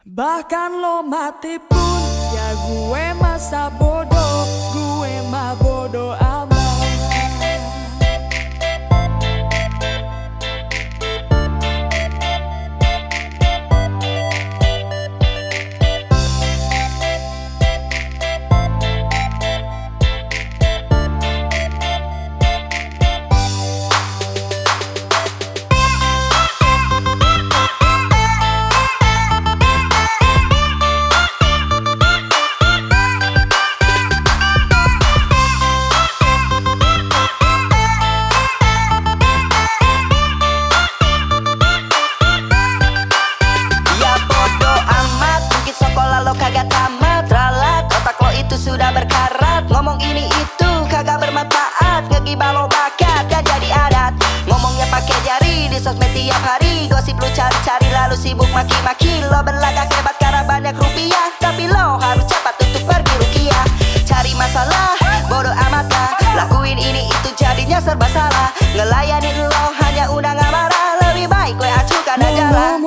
Bahkan lo mati pun ya gue masa bodoh Gue mah bodoh sudah berkarat. Ngomong ini itu kagak bermanfaat. Ngegibah lo bakat gak jadi adat. Ngomongnya pakai jari di sosmed tiap hari. Gosip lu cari-cari lalu sibuk maki-maki. Lo berlagak hebat karena banyak rupiah. Tapi lo harus cepat untuk pergi rukiah. Cari masalah, bodoh amat lah. Lakuin ini itu jadinya serba salah. Ngelayanin lo hanya undang amarah Lebih baik gue acuhkan aja lah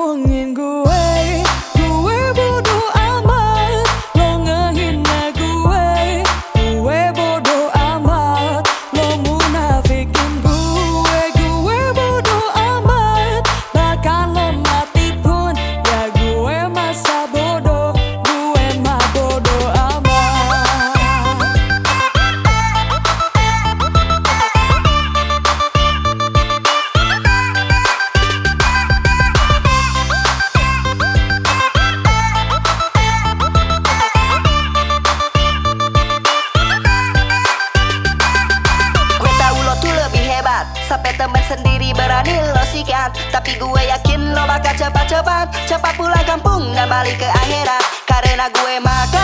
Sampai temen sendiri berani lo sikat. Tapi gue yakin lo bakal cepat-cepat Cepat pulang kampung dan balik ke akhirat. Karena gue makan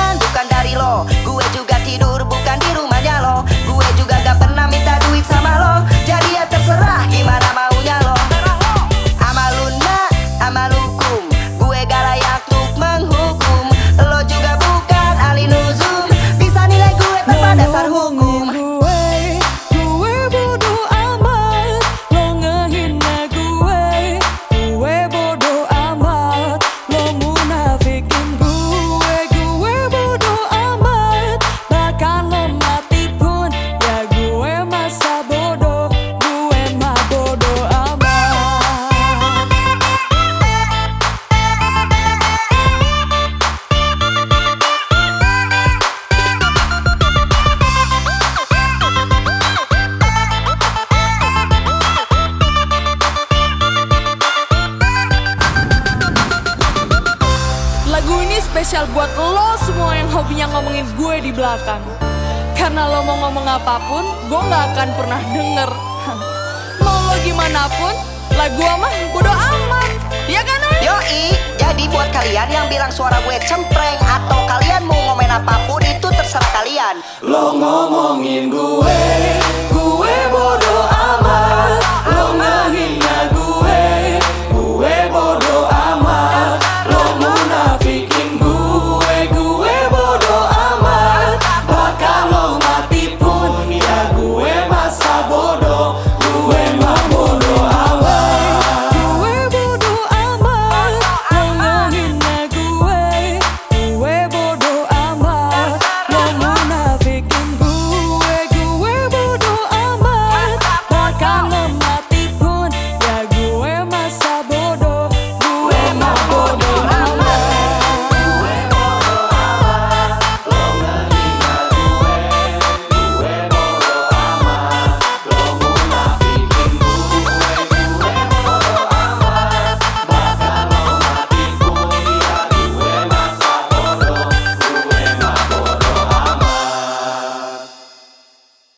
spesial buat lo semua yang hobinya ngomongin gue di belakang. Karena lo mau ngomong apa pun, gue gak akan pernah denger. mau lo gimana pun, lagu mah bodo amat. Ya kan, Ay? Yoi, jadi buat kalian yang bilang suara gue cempreng Atau kalian mau ngomen apa pun, itu terserah kalian Lo ngomongin gue